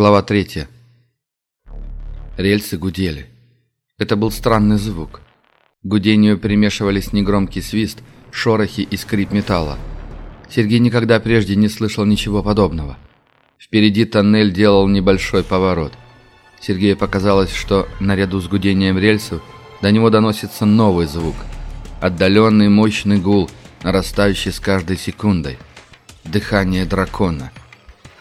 Глава 3. Рельсы гудели. Это был странный звук. Гудению примешивались негромкий свист, шорохи и скрип металла. Сергей никогда прежде не слышал ничего подобного. Впереди тоннель делал небольшой поворот. Сергею показалось, что наряду с гудением рельсов до него доносится новый звук. Отдаленный мощный гул, нарастающий с каждой секундой. Дыхание дракона.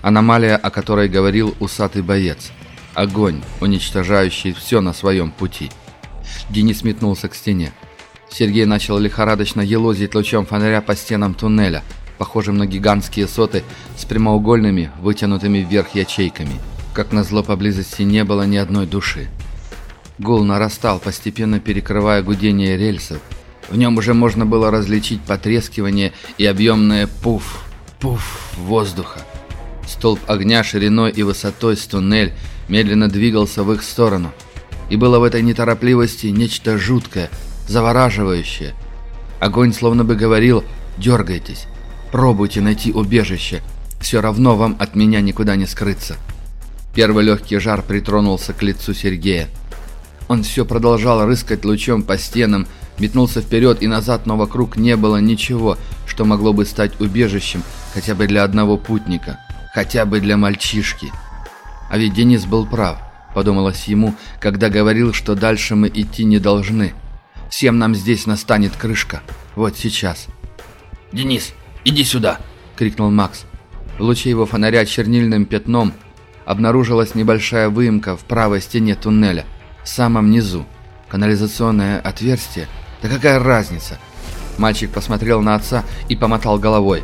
Аномалия, о которой говорил усатый боец. Огонь, уничтожающий все на своем пути. Денис метнулся к стене. Сергей начал лихорадочно елозить лучом фонаря по стенам туннеля, похожим на гигантские соты с прямоугольными, вытянутыми вверх ячейками. Как назло, поблизости не было ни одной души. Гул нарастал, постепенно перекрывая гудение рельсов. В нем уже можно было различить потрескивание и объемное пуф, пуф воздуха. Столб огня шириной и высотой с туннель медленно двигался в их сторону. И было в этой неторопливости нечто жуткое, завораживающее. Огонь словно бы говорил «Дергайтесь, пробуйте найти убежище, все равно вам от меня никуда не скрыться». Первый легкий жар притронулся к лицу Сергея. Он все продолжал рыскать лучом по стенам, метнулся вперед и назад, но вокруг не было ничего, что могло бы стать убежищем хотя бы для одного путника, хотя бы для мальчишки. А ведь Денис был прав, подумалось ему, когда говорил, что дальше мы идти не должны. Всем нам здесь настанет крышка. Вот сейчас. «Денис, иди сюда!» — крикнул Макс. В луче его фонаря чернильным пятном обнаружилась небольшая выемка в правой стене туннеля, в самом низу. Канализационное отверстие? Да какая разница? Мальчик посмотрел на отца и помотал головой.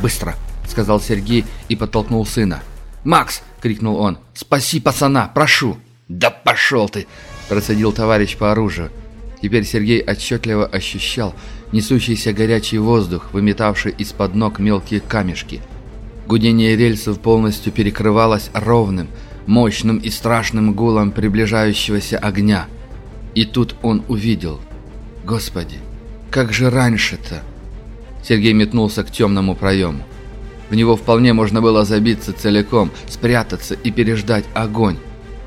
«Быстро!» — сказал Сергей и подтолкнул сына. «Макс!» — крикнул он. «Спаси пацана! Прошу!» «Да пошел ты!» — процедил товарищ по оружию. Теперь Сергей отчетливо ощущал несущийся горячий воздух, выметавший из-под ног мелкие камешки. Гудение рельсов полностью перекрывалось ровным, мощным и страшным гулом приближающегося огня. И тут он увидел. Господи, как же раньше-то? Сергей метнулся к темному проему. В него вполне можно было забиться целиком, спрятаться и переждать огонь.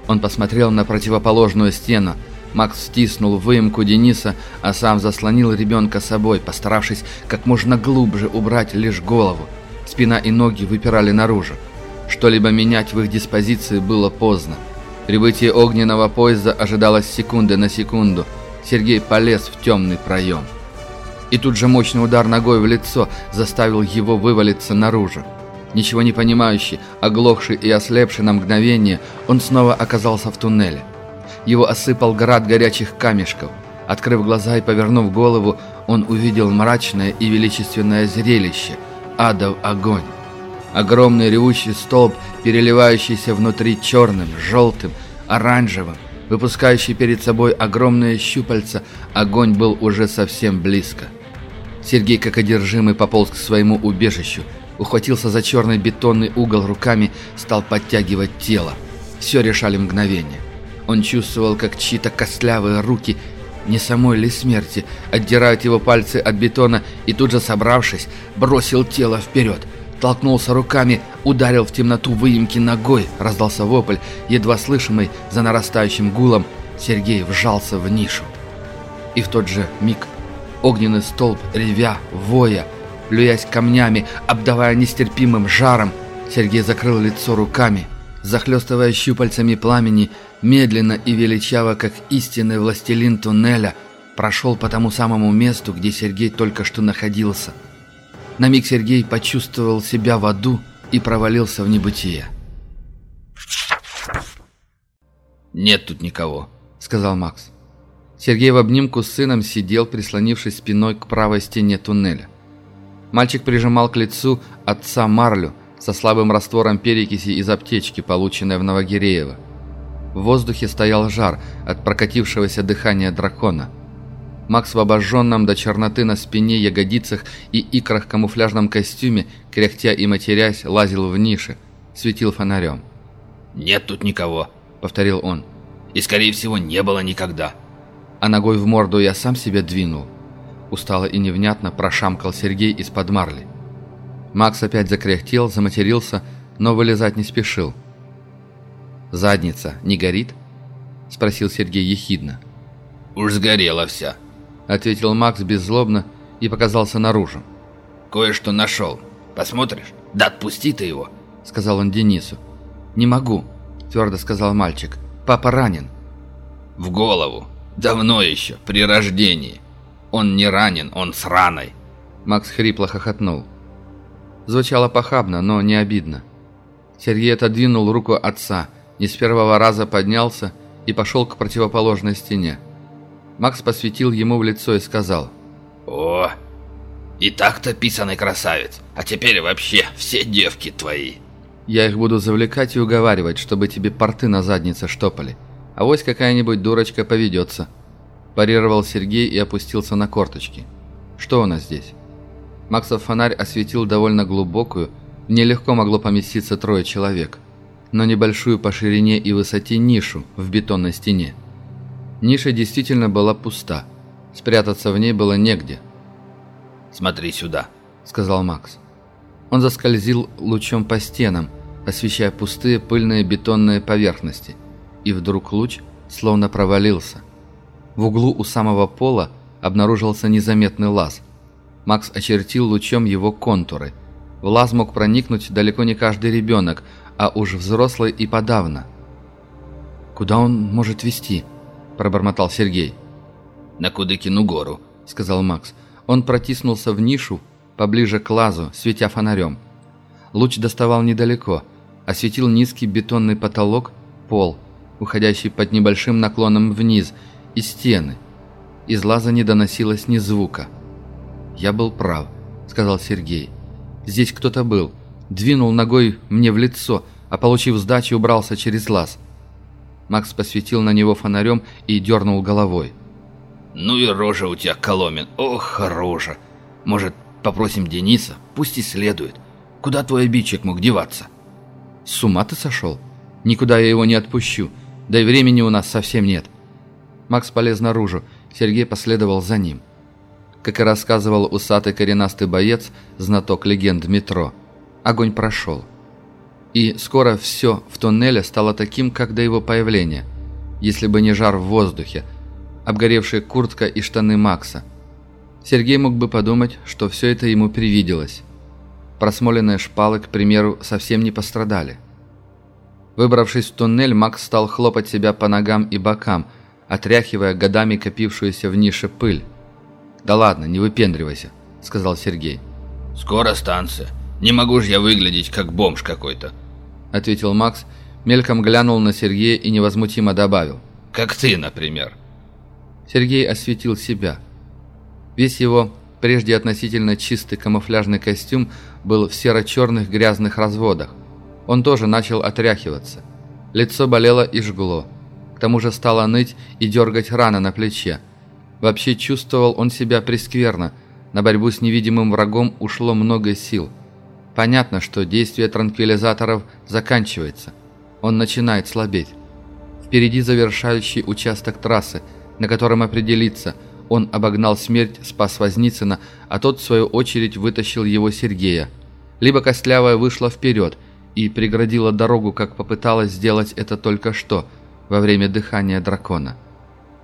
Он посмотрел на противоположную стену. Макс стиснул выемку Дениса, а сам заслонил ребенка собой, постаравшись как можно глубже убрать лишь голову. Спина и ноги выпирали наружу. Что-либо менять в их диспозиции было поздно. Прибытие огненного поезда ожидалось секунды на секунду. Сергей полез в темный проем. И тут же мощный удар ногой в лицо заставил его вывалиться наружу. Ничего не понимающий, оглохший и ослепший на мгновение, он снова оказался в туннеле. Его осыпал град горячих камешков. Открыв глаза и повернув голову, он увидел мрачное и величественное зрелище – адов огонь. Огромный ревущий столб, переливающийся внутри черным, желтым, оранжевым, выпускающий перед собой огромные щупальца, огонь был уже совсем близко. Сергей, как одержимый, пополз к своему убежищу, ухватился за черный бетонный угол руками, стал подтягивать тело. Все решали мгновение. Он чувствовал, как чьи-то костлявые руки, не самой ли смерти, отдирают его пальцы от бетона и тут же, собравшись, бросил тело вперед. Толкнулся руками, ударил в темноту выемки ногой, раздался вопль, едва слышимый за нарастающим гулом. Сергей вжался в нишу. И в тот же миг Огненный столб, ревя, воя, плюясь камнями, обдавая нестерпимым жаром, Сергей закрыл лицо руками, захлестывая щупальцами пламени, медленно и величаво, как истинный властелин туннеля, прошел по тому самому месту, где Сергей только что находился. На миг Сергей почувствовал себя в аду и провалился в небытие. «Нет тут никого», — сказал Макс. Сергей в обнимку с сыном сидел, прислонившись спиной к правой стене туннеля. Мальчик прижимал к лицу отца марлю со слабым раствором перекиси из аптечки, полученной в Новогиреево. В воздухе стоял жар от прокатившегося дыхания дракона. Макс в обожженном до черноты на спине, ягодицах и икрах камуфляжном костюме, кряхтя и матерясь, лазил в нише, светил фонарем. «Нет тут никого», — повторил он. «И, скорее всего, не было никогда» а ногой в морду я сам себя двинул. Устало и невнятно прошамкал Сергей из-под марли. Макс опять закряхтел, заматерился, но вылезать не спешил. «Задница не горит?» — спросил Сергей ехидно. «Уж сгорела вся», — ответил Макс беззлобно и показался наружу. «Кое-что нашел. Посмотришь? Да отпусти ты его», — сказал он Денису. «Не могу», — твердо сказал мальчик. «Папа ранен». «В голову. Давно еще, при рождении. Он не ранен, он с раной». Макс хрипло хохотнул. Звучало похабно, но не обидно. Сергей отодвинул руку отца, не с первого раза поднялся и пошел к противоположной стене. Макс посветил ему в лицо и сказал. «О, и так-то писаный красавец, а теперь вообще все девки твои». «Я их буду завлекать и уговаривать, чтобы тебе порты на заднице штопали. А вось какая-нибудь дурочка поведется». Парировал Сергей и опустился на корточки. «Что у нас здесь?» Максов фонарь осветил довольно глубокую, в ней легко могло поместиться трое человек, но небольшую по ширине и высоте нишу в бетонной стене. Ниша действительно была пуста. Спрятаться в ней было негде. «Смотри сюда», — сказал Макс. Он заскользил лучом по стенам, освещая пустые пыльные бетонные поверхности. И вдруг луч словно провалился. В углу у самого пола обнаружился незаметный лаз. Макс очертил лучом его контуры. В лаз мог проникнуть далеко не каждый ребенок, а уж взрослый и подавно. «Куда он может вести?» – пробормотал Сергей. «На Кудыкину гору», – сказал Макс. Он протиснулся в нишу, поближе к лазу, светя фонарем. Луч доставал недалеко, осветил низкий бетонный потолок, пол, уходящий под небольшим наклоном вниз, и стены. Из лаза не доносилось ни звука. «Я был прав», — сказал Сергей. «Здесь кто-то был. Двинул ногой мне в лицо, а получив сдачу, убрался через лаз». Макс посветил на него фонарем и дернул головой. «Ну и рожа у тебя, Коломин. Ох, рожа. Может, попросим Дениса? Пусть исследует. Куда твой обидчик мог деваться?» «С ума ты сошел? Никуда я его не отпущу. Да и времени у нас совсем нет». Макс полез наружу. Сергей последовал за ним. Как и рассказывал усатый коренастый боец, знаток легенд метро, огонь прошел. И скоро все в туннеле стало таким, как до его появления, если бы не жар в воздухе, обгоревшая куртка и штаны Макса. Сергей мог бы подумать, что все это ему привиделось. Просмоленные шпалы, к примеру, совсем не пострадали. Выбравшись в туннель, Макс стал хлопать себя по ногам и бокам, отряхивая годами копившуюся в нише пыль. «Да ладно, не выпендривайся», — сказал Сергей. «Скоро станция. Не могу же я выглядеть как бомж какой-то», — ответил Макс, мельком глянул на Сергея и невозмутимо добавил. «Как ты, например». Сергей осветил себя. Весь его прежде относительно чистый камуфляжный костюм был в серо-черных грязных разводах. Он тоже начал отряхиваться. Лицо болело и жгло. К тому же стало ныть и дергать рана на плече. Вообще чувствовал он себя прескверно. На борьбу с невидимым врагом ушло много сил. Понятно, что действие транквилизаторов заканчивается. Он начинает слабеть. Впереди завершающий участок трассы, на котором определиться, он обогнал смерть, спас Возницына, а тот, в свою очередь, вытащил его Сергея. Либо Костлявая вышла вперед и преградила дорогу, как попыталась сделать это только что, во время дыхания дракона.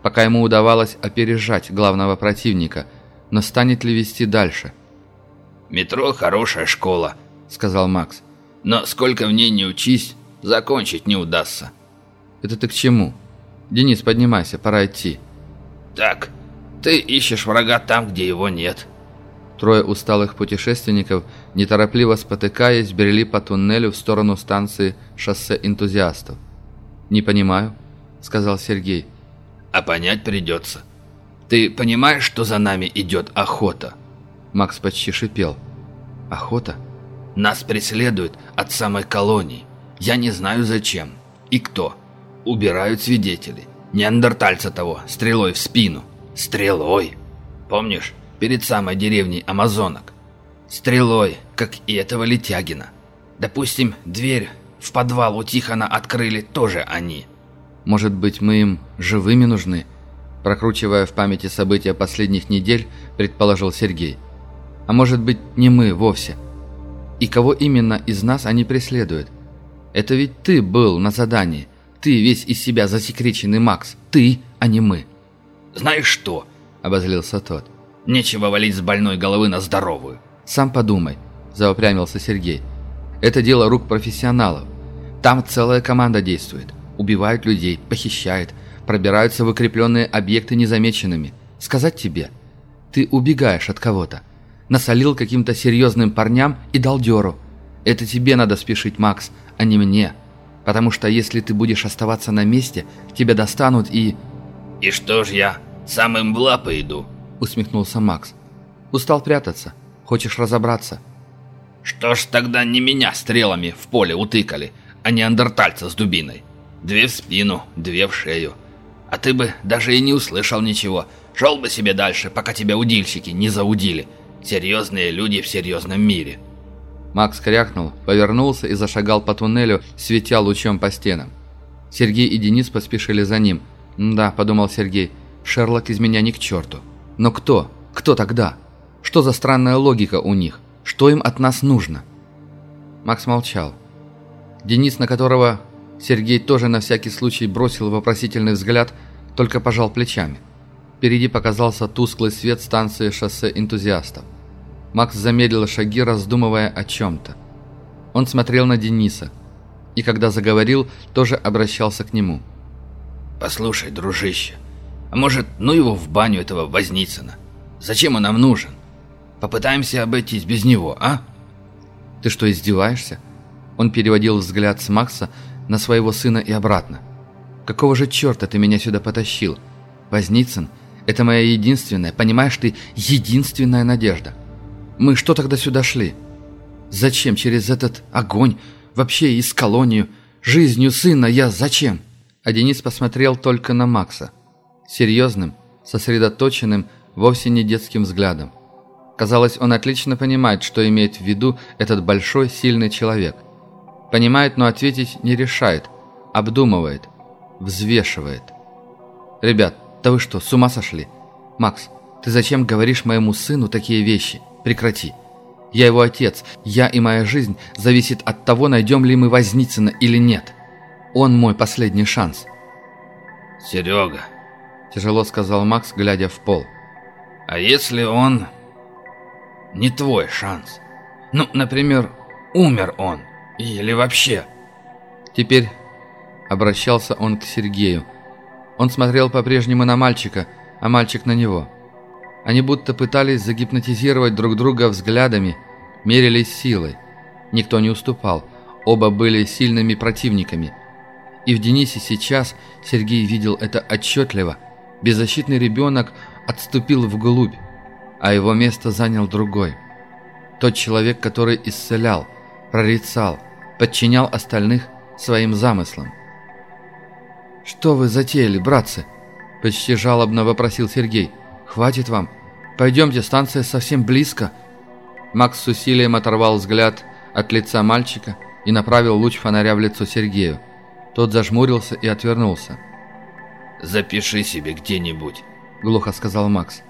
Пока ему удавалось опережать главного противника, но станет ли вести дальше? «Метро – хорошая школа», – сказал Макс. «Но сколько в ней не учись, закончить не удастся». «Это ты к чему?» «Денис, поднимайся, пора идти». «Так, ты ищешь врага там, где его нет». Трое усталых путешественников, неторопливо спотыкаясь, брели по туннелю в сторону станции шоссе энтузиастов. «Не понимаю», — сказал Сергей. «А понять придется. Ты понимаешь, что за нами идет охота?» Макс почти шипел. «Охота?» «Нас преследуют от самой колонии. Я не знаю зачем. И кто. Убирают свидетелей. Неандертальца того, стрелой в спину. Стрелой. Помнишь, перед самой деревней Амазонок? Стрелой, как и этого Летягина. Допустим, дверь в подвал у Тихона открыли тоже они. Может быть, мы им живыми нужны? Прокручивая в памяти события последних недель, предположил Сергей. А может быть, не мы вовсе? И кого именно из нас они преследуют? Это ведь ты был на задании – Ты весь из себя засекреченный Макс. Ты, а не мы. «Знаешь что?» – обозлился тот. «Нечего валить с больной головы на здоровую». «Сам подумай», – заупрямился Сергей. «Это дело рук профессионалов. Там целая команда действует. Убивают людей, похищают, пробираются в укрепленные объекты незамеченными. Сказать тебе, ты убегаешь от кого-то. Насолил каким-то серьезным парням и дал дёру. Это тебе надо спешить, Макс, а не мне. Потому что если ты будешь оставаться на месте, тебя достанут и...» «И что ж я, самым в лапы иду?» усмехнулся Макс. «Устал прятаться? Хочешь разобраться?» «Что ж тогда не меня стрелами в поле утыкали, а не андертальца с дубиной? Две в спину, две в шею. А ты бы даже и не услышал ничего. Шел бы себе дальше, пока тебя удильщики не заудили. Серьезные люди в серьезном мире». Макс крякнул, повернулся и зашагал по туннелю, светя лучом по стенам. Сергей и Денис поспешили за ним, «Да», — подумал Сергей, — «Шерлок из меня ни к черту». «Но кто? Кто тогда? Что за странная логика у них? Что им от нас нужно?» Макс молчал. Денис, на которого Сергей тоже на всякий случай бросил вопросительный взгляд, только пожал плечами. Впереди показался тусклый свет станции шоссе энтузиастов. Макс замедлил шаги, раздумывая о чем-то. Он смотрел на Дениса, и когда заговорил, тоже обращался к нему – «Послушай, дружище, а может, ну его в баню этого Возницына? Зачем он нам нужен? Попытаемся обойтись без него, а?» «Ты что, издеваешься?» Он переводил взгляд с Макса на своего сына и обратно. «Какого же черта ты меня сюда потащил? Возницын — это моя единственная, понимаешь ты, единственная надежда. Мы что тогда сюда шли? Зачем через этот огонь, вообще из колонию, жизнью сына я зачем?» А Денис посмотрел только на Макса. Серьезным, сосредоточенным, вовсе не детским взглядом. Казалось, он отлично понимает, что имеет в виду этот большой, сильный человек. Понимает, но ответить не решает. Обдумывает. Взвешивает. «Ребят, да вы что, с ума сошли? Макс, ты зачем говоришь моему сыну такие вещи? Прекрати. Я его отец. Я и моя жизнь зависит от того, найдем ли мы Возницына или нет». Он мой последний шанс». «Серега», — тяжело сказал Макс, глядя в пол. «А если он не твой шанс? Ну, например, умер он. Или вообще...» Теперь обращался он к Сергею. Он смотрел по-прежнему на мальчика, а мальчик на него. Они будто пытались загипнотизировать друг друга взглядами, мерились силой. Никто не уступал. Оба были сильными противниками. И в Денисе сейчас Сергей видел это отчетливо. Беззащитный ребенок отступил вглубь, а его место занял другой. Тот человек, который исцелял, прорицал, подчинял остальных своим замыслам. «Что вы затеяли, братцы?» – почти жалобно вопросил Сергей. «Хватит вам. Пойдемте, станция совсем близко». Макс с усилием оторвал взгляд от лица мальчика и направил луч фонаря в лицо Сергею. Тот зажмурился и отвернулся. «Запиши себе где-нибудь», — глухо сказал Макс.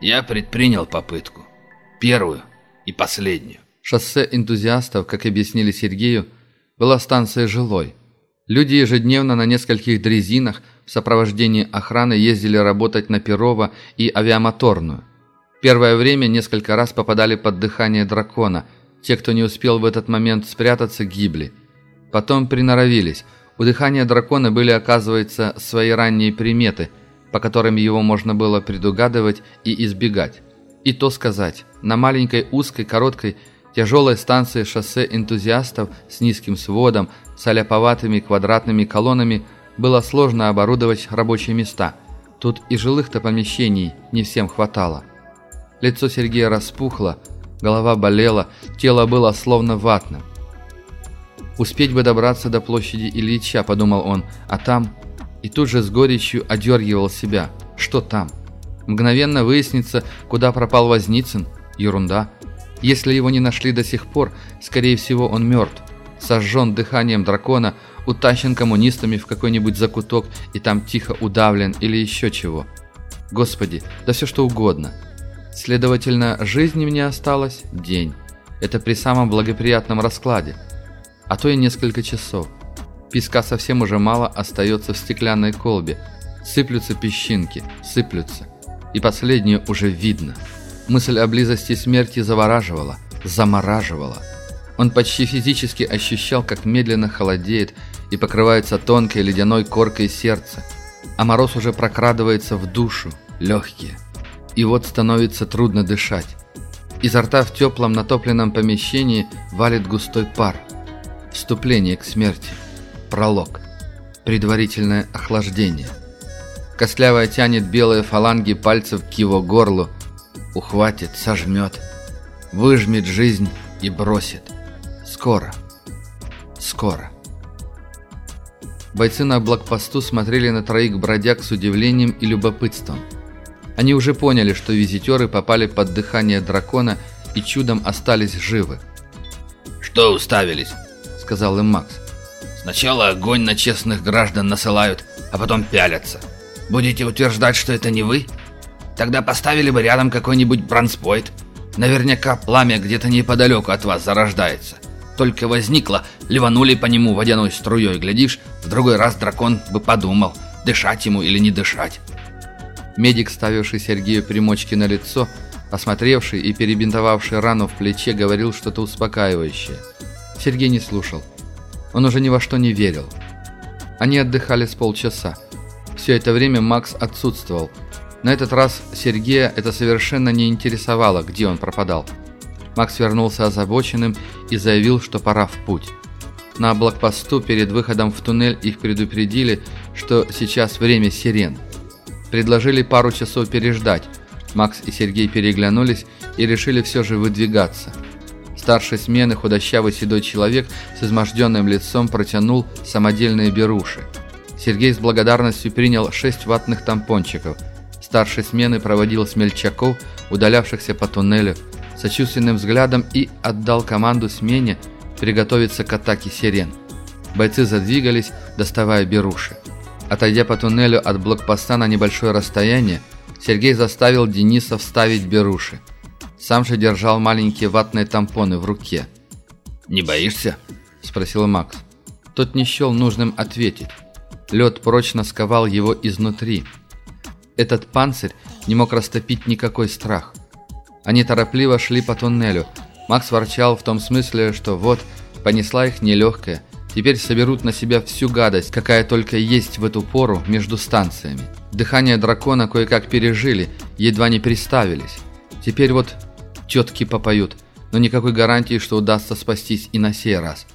«Я предпринял попытку. Первую и последнюю». Шоссе энтузиастов, как объяснили Сергею, была станцией жилой. Люди ежедневно на нескольких дрезинах в сопровождении охраны ездили работать на Перово и авиамоторную. Первое время несколько раз попадали под дыхание дракона. Те, кто не успел в этот момент спрятаться, гибли. Потом приноровились – у дыхания дракона были, оказывается, свои ранние приметы, по которым его можно было предугадывать и избегать. И то сказать, на маленькой узкой, короткой, тяжелой станции шоссе энтузиастов с низким сводом, с аляповатыми квадратными колоннами было сложно оборудовать рабочие места. Тут и жилых-то помещений не всем хватало. Лицо Сергея распухло, голова болела, тело было словно ватным. Успеть бы добраться до площади Ильича, подумал он, а там... И тут же с горечью одергивал себя. Что там? Мгновенно выяснится, куда пропал Возницын. Ерунда. Если его не нашли до сих пор, скорее всего он мертв. Сожжен дыханием дракона, утащен коммунистами в какой-нибудь закуток и там тихо удавлен или еще чего. Господи, да все что угодно. Следовательно, жизни мне осталось день. Это при самом благоприятном раскладе а то и несколько часов. Песка совсем уже мало остается в стеклянной колбе. Сыплются песчинки, сыплются. И последнее уже видно. Мысль о близости смерти завораживала, замораживала. Он почти физически ощущал, как медленно холодеет и покрывается тонкой ледяной коркой сердце, а мороз уже прокрадывается в душу, легкие. И вот становится трудно дышать. Изо рта в теплом натопленном помещении валит густой пар. Вступление к смерти. Пролог. Предварительное охлаждение. Костлявая тянет белые фаланги пальцев к его горлу. Ухватит, сожмет. Выжмет жизнь и бросит. Скоро. Скоро. Бойцы на блокпосту смотрели на троих бродяг с удивлением и любопытством. Они уже поняли, что визитеры попали под дыхание дракона и чудом остались живы. «Что уставились?» — сказал им Макс. «Сначала огонь на честных граждан насылают, а потом пялятся. Будете утверждать, что это не вы? Тогда поставили бы рядом какой-нибудь бронспойт. Наверняка пламя где-то неподалеку от вас зарождается. Только возникло, ливанули по нему водяной струей, глядишь, в другой раз дракон бы подумал, дышать ему или не дышать». Медик, ставивший Сергею примочки на лицо, осмотревший и перебинтовавший рану в плече, говорил что-то успокаивающее. Сергей не слушал. Он уже ни во что не верил. Они отдыхали с полчаса. Все это время Макс отсутствовал. На этот раз Сергея это совершенно не интересовало, где он пропадал. Макс вернулся озабоченным и заявил, что пора в путь. На блокпосту перед выходом в туннель их предупредили, что сейчас время сирен. Предложили пару часов переждать. Макс и Сергей переглянулись и решили все же выдвигаться. Старший смены, худощавый седой человек с изможденным лицом протянул самодельные беруши. Сергей с благодарностью принял шесть ватных тампончиков. Старший смены проводил смельчаков, удалявшихся по туннелю, сочувственным взглядом и отдал команду смене приготовиться к атаке сирен. Бойцы задвигались, доставая беруши. Отойдя по туннелю от блокпоста на небольшое расстояние, Сергей заставил Дениса вставить беруши. Сам же держал маленькие ватные тампоны в руке. «Не боишься?» – спросил Макс. Тот не счел нужным ответить. Лед прочно сковал его изнутри. Этот панцирь не мог растопить никакой страх. Они торопливо шли по туннелю. Макс ворчал в том смысле, что вот, понесла их нелегкая, Теперь соберут на себя всю гадость, какая только есть в эту пору между станциями. Дыхание дракона кое-как пережили, едва не приставились. Теперь вот тетки попоют, но никакой гарантии, что удастся спастись и на сей раз.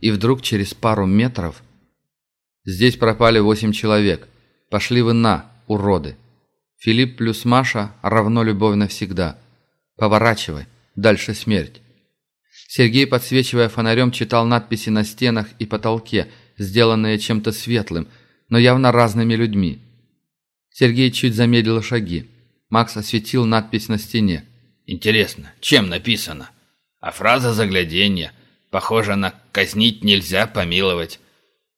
И вдруг через пару метров... Здесь пропали восемь человек. Пошли вы на, уроды. Филипп плюс Маша равно любовь навсегда. Поворачивай, дальше смерть. Сергей, подсвечивая фонарем, читал надписи на стенах и потолке, сделанные чем-то светлым, но явно разными людьми. Сергей чуть замедлил шаги. Макс осветил надпись на стене. «Интересно, чем написано? А фраза загляденья. Похоже на «казнить нельзя, помиловать».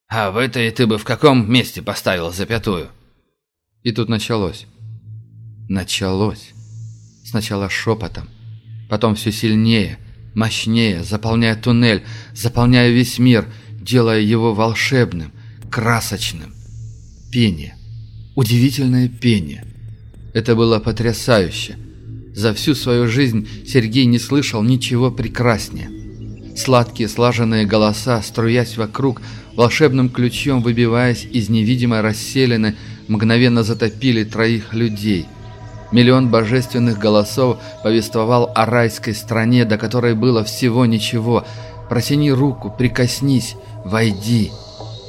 А в этой ты бы в каком месте поставил запятую?» И тут началось. Началось. Сначала шепотом, потом все сильнее – мощнее, заполняя туннель, заполняя весь мир, делая его волшебным, красочным. Пение. Удивительное пение. Это было потрясающе. За всю свою жизнь Сергей не слышал ничего прекраснее. Сладкие слаженные голоса, струясь вокруг, волшебным ключом выбиваясь из невидимой расселины, мгновенно затопили троих людей – Миллион божественных голосов повествовал о райской стране, до которой было всего ничего. «Протяни руку, прикоснись, войди».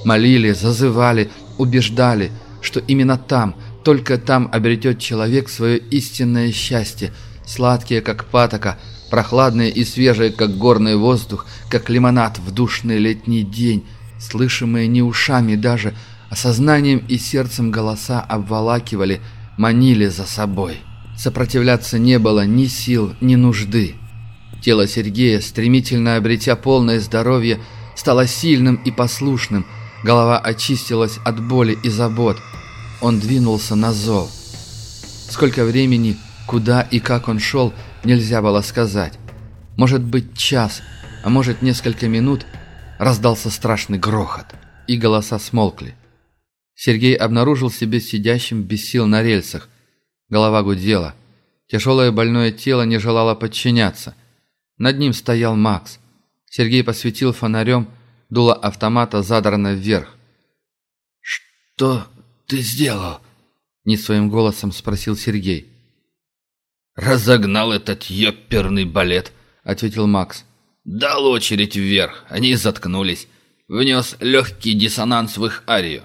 Молили, зазывали, убеждали, что именно там, только там обретет человек свое истинное счастье, сладкие, как патока, прохладные и свежие, как горный воздух, как лимонад в душный летний день, слышимые не ушами даже, а сознанием и сердцем голоса обволакивали – манили за собой. Сопротивляться не было ни сил, ни нужды. Тело Сергея, стремительно обретя полное здоровье, стало сильным и послушным, голова очистилась от боли и забот. Он двинулся на зов. Сколько времени, куда и как он шел, нельзя было сказать. Может быть час, а может несколько минут, раздался страшный грохот. и голоса смолкли. Сергей обнаружил себя сидящим без сил на рельсах. Голова гудела. Тяжелое больное тело не желало подчиняться. Над ним стоял Макс. Сергей посветил фонарем, дуло автомата задрано вверх. «Что ты сделал?» — не своим голосом спросил Сергей. «Разогнал этот ёперный балет», — ответил Макс. «Дал очередь вверх, они заткнулись. Внес легкий диссонанс в их арию.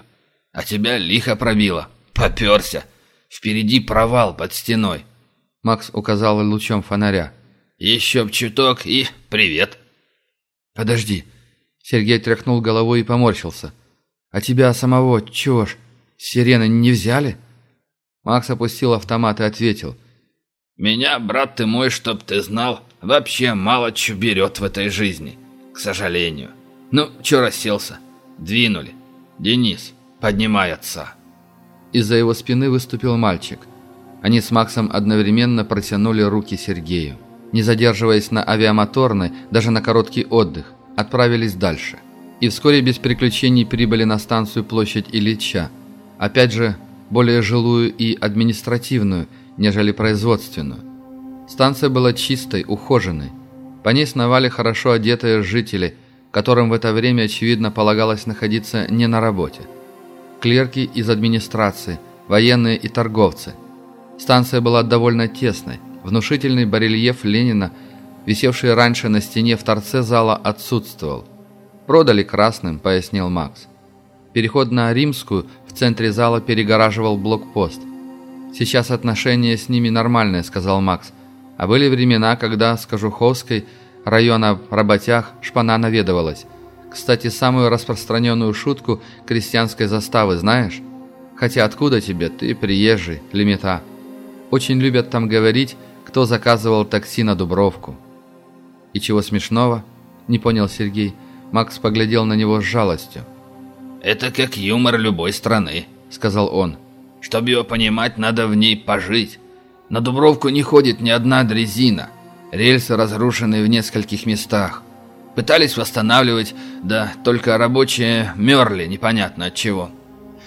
А тебя лихо пробило. Поперся. Впереди провал под стеной. Макс указал лучом фонаря. Еще б чуток и привет. Подожди. Сергей тряхнул головой и поморщился. А тебя самого, чего ж, сирены не взяли? Макс опустил автомат и ответил. «Меня, брат ты мой, чтоб ты знал, вообще мало чего берет в этой жизни, к сожалению. Ну, чё расселся? Двинули. Денис, поднимай отца». Из-за его спины выступил мальчик. Они с Максом одновременно протянули руки Сергею. Не задерживаясь на авиамоторной, даже на короткий отдых, отправились дальше. И вскоре без приключений прибыли на станцию площадь Ильича. Опять же, более жилую и административную, нежели производственную. Станция была чистой, ухоженной. По ней сновали хорошо одетые жители, которым в это время, очевидно, полагалось находиться не на работе – клерки из администрации, военные и торговцы. Станция была довольно тесной. Внушительный барельеф Ленина, висевший раньше на стене в торце зала, отсутствовал. «Продали красным», — пояснил Макс. Переход на Римскую в центре зала перегораживал блокпост. «Сейчас отношения с ними нормальные», — сказал Макс. «А были времена, когда с Кожуховской, района работяг, шпана наведывалась. Кстати, самую распространенную шутку крестьянской заставы знаешь? Хотя откуда тебе, ты приезжий, лимита. Очень любят там говорить, кто заказывал такси на Дубровку. И чего смешного? Не понял Сергей. Макс поглядел на него с жалостью. «Это как юмор любой страны», — сказал он. «Чтобы его понимать, надо в ней пожить. На Дубровку не ходит ни одна дрезина. Рельсы разрушены в нескольких местах. Пытались восстанавливать, да только рабочие мерли непонятно от чего.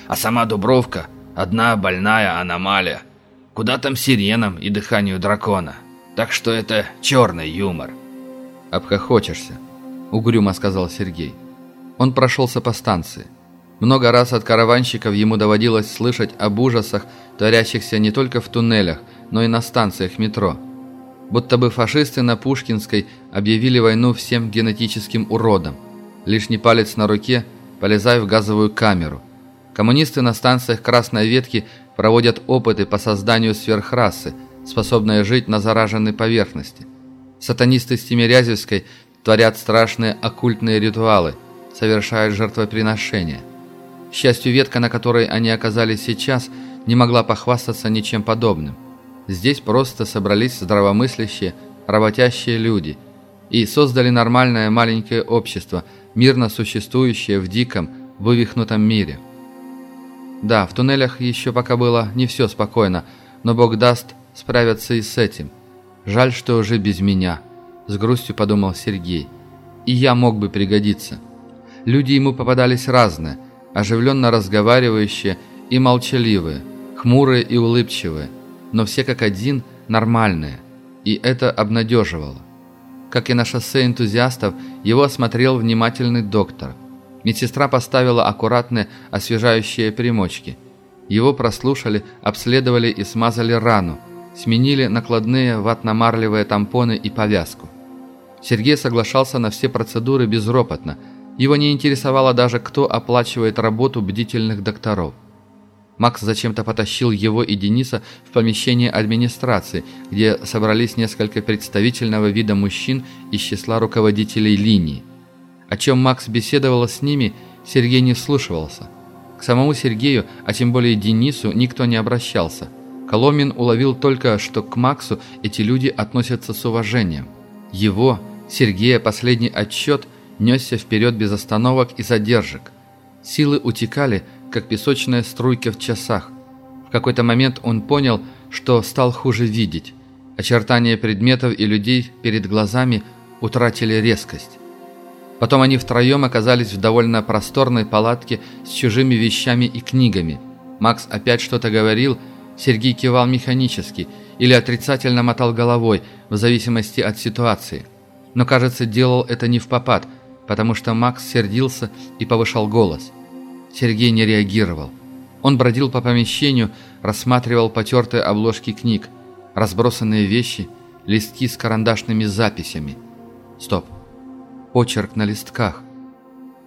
А сама Дубровка – одна больная аномалия. Куда там сиренам и дыханию дракона? Так что это черный юмор. «Обхохочешься», – угрюмо сказал Сергей. Он прошелся по станции. Много раз от караванщиков ему доводилось слышать об ужасах, творящихся не только в туннелях, но и на станциях метро – будто бы фашисты на Пушкинской объявили войну всем генетическим уродам. Лишний палец на руке, полезая в газовую камеру. Коммунисты на станциях Красной Ветки проводят опыты по созданию сверхрасы, способной жить на зараженной поверхности. Сатанисты с Тимирязевской творят страшные оккультные ритуалы, совершают жертвоприношения. К счастью, ветка, на которой они оказались сейчас, не могла похвастаться ничем подобным. Здесь просто собрались здравомыслящие, работящие люди и создали нормальное маленькое общество, мирно существующее в диком, вывихнутом мире. Да, в туннелях еще пока было не все спокойно, но Бог даст справиться и с этим. Жаль, что уже без меня, с грустью подумал Сергей. И я мог бы пригодиться. Люди ему попадались разные, оживленно разговаривающие и молчаливые, хмурые и улыбчивые – но все как один нормальные, и это обнадеживало. Как и на шоссе энтузиастов, его осмотрел внимательный доктор. Медсестра поставила аккуратные освежающие примочки. Его прослушали, обследовали и смазали рану, сменили накладные ватно-марлевые тампоны и повязку. Сергей соглашался на все процедуры безропотно. Его не интересовало даже, кто оплачивает работу бдительных докторов. Макс зачем-то потащил его и Дениса в помещение администрации, где собрались несколько представительного вида мужчин из числа руководителей линии. О чем Макс беседовал с ними, Сергей не вслушивался. К самому Сергею, а тем более Денису, никто не обращался. Коломин уловил только, что к Максу эти люди относятся с уважением. Его, Сергея, последний отчет несся вперед без остановок и задержек. Силы утекали, как песочная струйка в часах. В какой-то момент он понял, что стал хуже видеть. Очертания предметов и людей перед глазами утратили резкость. Потом они втроем оказались в довольно просторной палатке с чужими вещами и книгами. Макс опять что-то говорил, Сергей кивал механически или отрицательно мотал головой, в зависимости от ситуации. Но, кажется, делал это не в попад, потому что Макс сердился и повышал голос. Сергей не реагировал. Он бродил по помещению, рассматривал потертые обложки книг, разбросанные вещи, листки с карандашными записями. Стоп. Почерк на листках.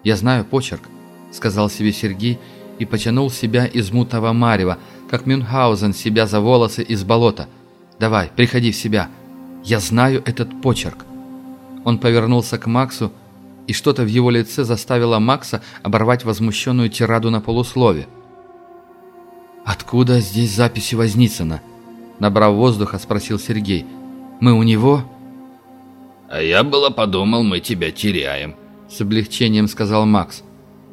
«Я знаю почерк», — сказал себе Сергей и потянул себя из мутного марева, как Мюнхгаузен себя за волосы из болота. «Давай, приходи в себя. Я знаю этот почерк». Он повернулся к Максу, и что-то в его лице заставило Макса оборвать возмущенную тираду на полуслове. «Откуда здесь записи Возницына?» Набрав воздуха, спросил Сергей. «Мы у него?» «А я было подумал, мы тебя теряем», — с облегчением сказал Макс.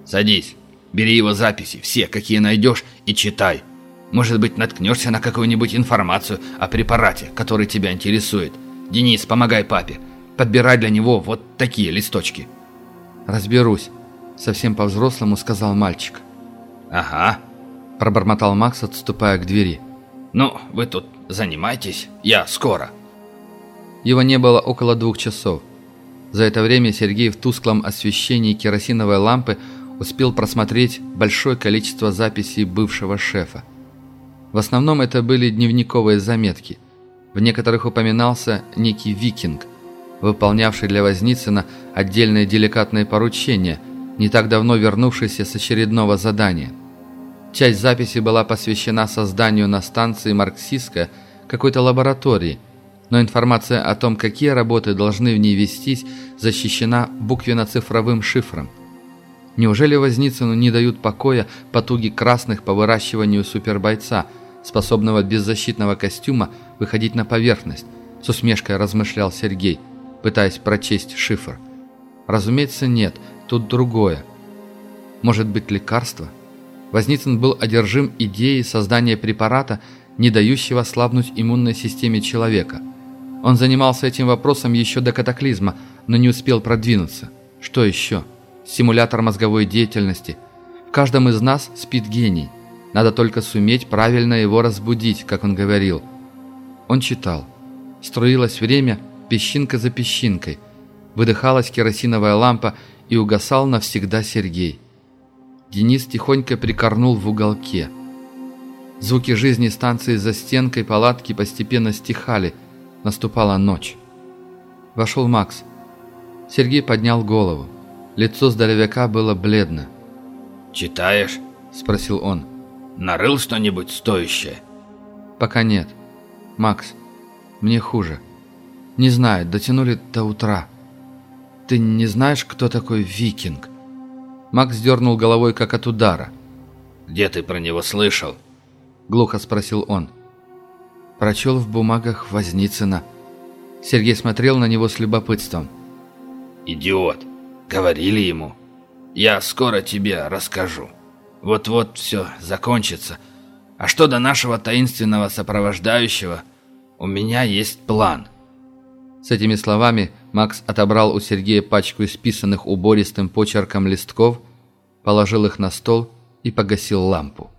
«Садись, бери его записи, все, какие найдешь, и читай. Может быть, наткнешься на какую-нибудь информацию о препарате, который тебя интересует. Денис, помогай папе. Подбирай для него вот такие листочки». «Разберусь», — совсем по-взрослому сказал мальчик. «Ага», – пробормотал Макс, отступая к двери. «Ну, вы тут занимайтесь, я скоро». Его не было около двух часов. За это время Сергей в тусклом освещении керосиновой лампы успел просмотреть большое количество записей бывшего шефа. В основном это были дневниковые заметки. В некоторых упоминался некий викинг, выполнявший для Возницына отдельные деликатные поручения, не так давно вернувшийся с очередного задания – Часть записи была посвящена созданию на станции марксистской какой-то лаборатории, но информация о том, какие работы должны в ней вестись, защищена буквенно-цифровым шифром. Неужели Возницыну не дают покоя потуги красных по выращиванию супербойца, способного без защитного костюма выходить на поверхность? С усмешкой размышлял Сергей, пытаясь прочесть шифр. Разумеется, нет, тут другое. Может быть, лекарство? Возницын был одержим идеей создания препарата, не дающего слабнуть иммунной системе человека. Он занимался этим вопросом еще до катаклизма, но не успел продвинуться. Что еще? Симулятор мозговой деятельности. В каждом из нас спит гений. Надо только суметь правильно его разбудить, как он говорил. Он читал. Струилось время песчинка за песчинкой. Выдыхалась керосиновая лампа и угасал навсегда Сергей. Денис тихонько прикорнул в уголке. Звуки жизни станции за стенкой палатки постепенно стихали. Наступала ночь. Вошел Макс. Сергей поднял голову. Лицо здоровяка было бледно. «Читаешь?» – спросил он. «Нарыл что-нибудь стоящее?» «Пока нет. Макс, мне хуже. Не знаю, дотянули до утра. Ты не знаешь, кто такой викинг?» Макс дернул головой, как от удара. «Где ты про него слышал?» Глухо спросил он. Прочел в бумагах Возницына. Сергей смотрел на него с любопытством. «Идиот! Говорили ему. Я скоро тебе расскажу. Вот-вот все закончится. А что до нашего таинственного сопровождающего, у меня есть план». С этими словами Макс отобрал у Сергея пачку исписанных убористым почерком листков, положил их на стол и погасил лампу.